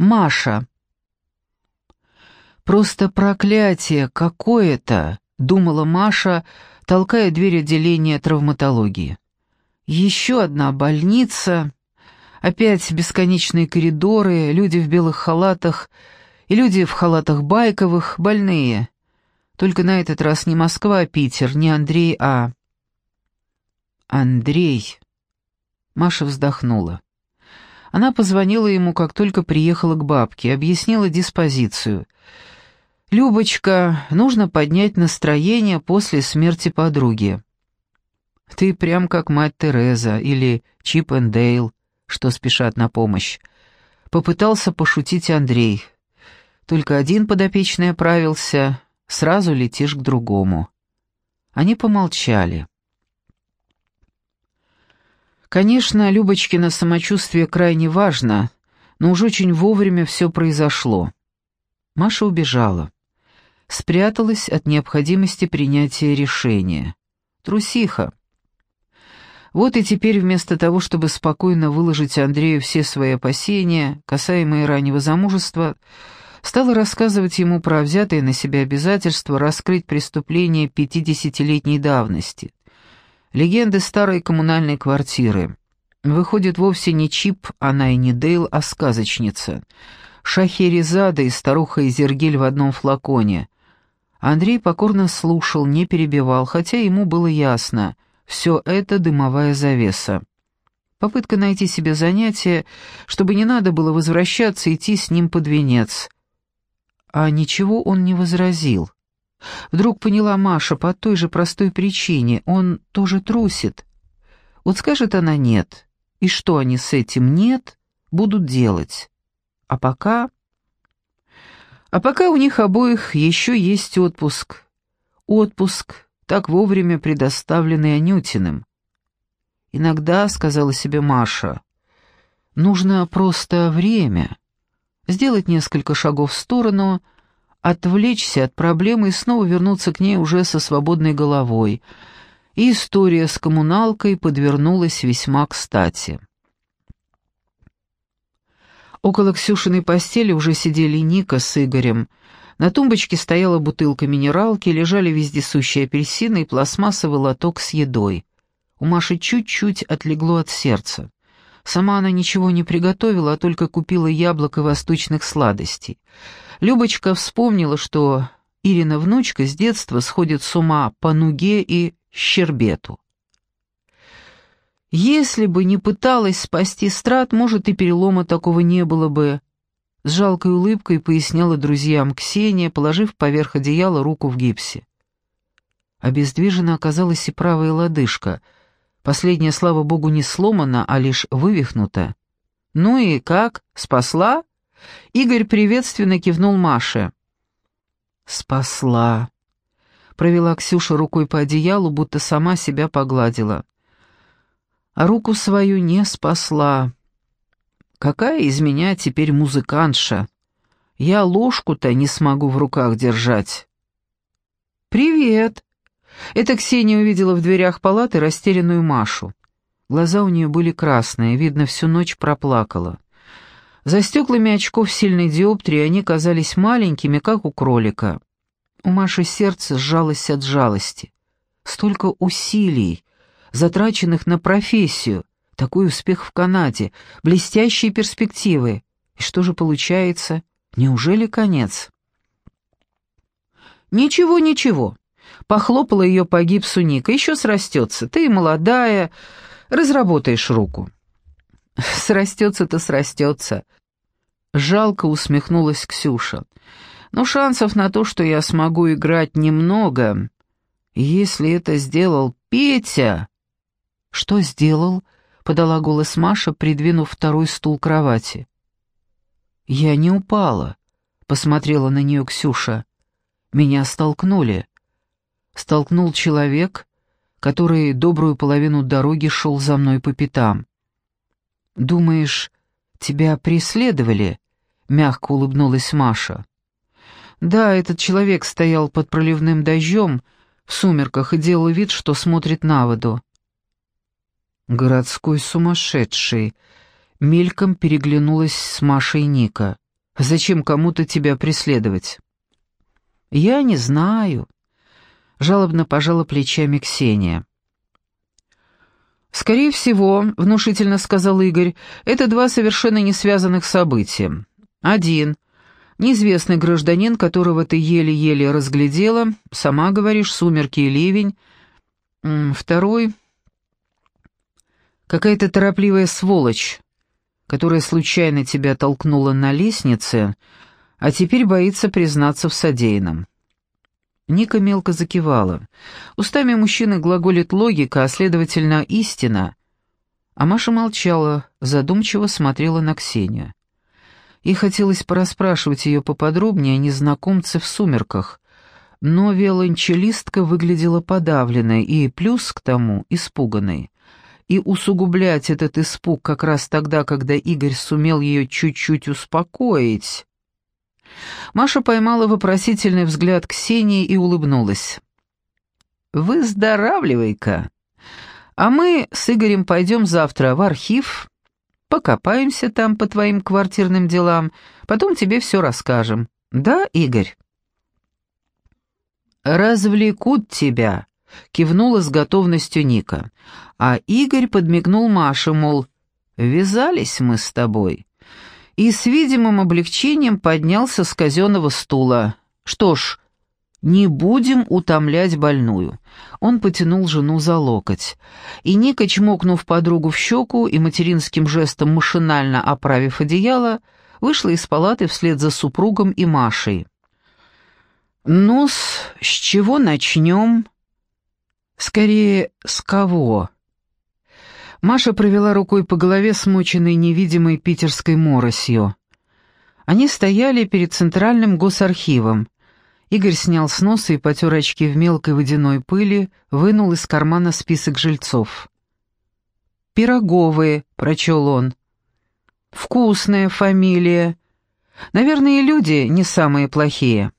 Маша. «Просто проклятие какое-то», — думала Маша, толкая дверь отделения травматологии. «Еще одна больница, опять бесконечные коридоры, люди в белых халатах и люди в халатах байковых, больные. Только на этот раз не Москва, а Питер, не Андрей, а...» «Андрей...» Маша вздохнула. Она позвонила ему, как только приехала к бабке, объяснила диспозицию. «Любочка, нужно поднять настроение после смерти подруги». «Ты прям как мать Тереза или Чип энд Дейл, что спешат на помощь». Попытался пошутить Андрей. Только один подопечный оправился, сразу летишь к другому. Они помолчали. Конечно, Любочкино самочувствие крайне важно, но уж очень вовремя все произошло. Маша убежала. Спряталась от необходимости принятия решения. Трусиха. Вот и теперь вместо того, чтобы спокойно выложить Андрею все свои опасения, касаемые раннего замужества, стала рассказывать ему про взятые на себя обязательства раскрыть преступление пятидесятилетней давности. Легенды старой коммунальной квартиры. Выходит, вовсе не Чип, она и не Дейл, а сказочница. Шахерезада и старуха Изергиль в одном флаконе. Андрей покорно слушал, не перебивал, хотя ему было ясно. Все это дымовая завеса. Попытка найти себе занятие, чтобы не надо было возвращаться и идти с ним под венец. А ничего он не возразил. Вдруг поняла Маша по той же простой причине, он тоже трусит. Вот скажет она «нет», и что они с этим «нет» будут делать? А пока... А пока у них обоих еще есть отпуск. Отпуск, так вовремя предоставленный Анютиным. Иногда, сказала себе Маша, нужно просто время, сделать несколько шагов в сторону — отвлечься от проблемы и снова вернуться к ней уже со свободной головой. И история с коммуналкой подвернулась весьма кстати. Около Ксюшиной постели уже сидели Ника с Игорем. На тумбочке стояла бутылка минералки, лежали вездесущие апельсины и пластмассовый лоток с едой. У Маши чуть-чуть отлегло от сердца. Сама она ничего не приготовила, а только купила яблок и восточных сладостей. Любочка вспомнила, что Ирина внучка с детства сходит с ума по нуге и щербету. Если бы не пыталась спасти страт, может, и перелома такого не было бы. С жалкой улыбкой поясняла друзьям Ксения, положив поверх одеяла руку в гипсе. Обездвижена оказалась и правая лодыжка — Последняя, слава богу, не сломана, а лишь вывихнута. «Ну и как? Спасла?» Игорь приветственно кивнул Маше. «Спасла», — провела Ксюша рукой по одеялу, будто сама себя погладила. А руку свою не спасла. Какая из меня теперь музыкантша? Я ложку-то не смогу в руках держать. «Привет!» Это Ксения увидела в дверях палаты растерянную Машу. Глаза у нее были красные, видно, всю ночь проплакала. За стеклами очков сильной диоптрии они казались маленькими, как у кролика. У Маши сердце сжалось от жалости. Столько усилий, затраченных на профессию, такой успех в Канаде, блестящие перспективы. И что же получается? Неужели конец? «Ничего, ничего. Похлопала ее по гипсу Ника. «Еще срастется. Ты молодая, разработаешь руку». «Срастется-то срастется». Жалко усмехнулась Ксюша. «Но шансов на то, что я смогу играть, немного. Если это сделал Петя...» «Что сделал?» — подала голос Маша, придвинув второй стул к кровати. «Я не упала», — посмотрела на нее Ксюша. «Меня столкнули столкнул человек, который добрую половину дороги шел за мной по пятам. «Думаешь, тебя преследовали?» — мягко улыбнулась Маша. «Да, этот человек стоял под проливным дождем в сумерках и делал вид, что смотрит на воду». «Городской сумасшедший», — мельком переглянулась с Машей Ника. Зачем кому-то тебя преследовать?» «Я не знаю», — жалобно пожала плечами Ксения. «Скорее всего», — внушительно сказал Игорь, — «это два совершенно не связанных события. Один — неизвестный гражданин, которого ты еле-еле разглядела, сама говоришь, сумерки и ливень. Второй — какая-то торопливая сволочь, которая случайно тебя толкнула на лестнице, а теперь боится признаться в содеянном». Ника мелко закивала. Устами мужчины глаголит логика, а следовательно, истина. А Маша молчала, задумчиво смотрела на Ксению. Ей хотелось порасспрашивать ее поподробнее о незнакомце в сумерках, но виолончелистка выглядела подавленной и, плюс к тому, испуганной. И усугублять этот испуг как раз тогда, когда Игорь сумел ее чуть-чуть успокоить, Маша поймала вопросительный взгляд Ксении и улыбнулась. «Выздоравливай-ка. А мы с Игорем пойдем завтра в архив, покопаемся там по твоим квартирным делам, потом тебе все расскажем. Да, Игорь?» «Развлекут тебя», — кивнула с готовностью Ника. А Игорь подмигнул Маше, мол, «Вязались мы с тобой» и с видимым облегчением поднялся с казенного стула. «Что ж, не будем утомлять больную». Он потянул жену за локоть. И Ника, чмокнув подругу в щеку и материнским жестом машинально оправив одеяло, вышла из палаты вслед за супругом и Машей. ну с чего начнем?» «Скорее, с кого?» Маша провела рукой по голове, смоченной невидимой питерской моросью. Они стояли перед центральным госархивом. Игорь снял с носа и потер очки в мелкой водяной пыли, вынул из кармана список жильцов. «Пироговые», — прочел он. «Вкусная фамилия. Наверное, и люди не самые плохие».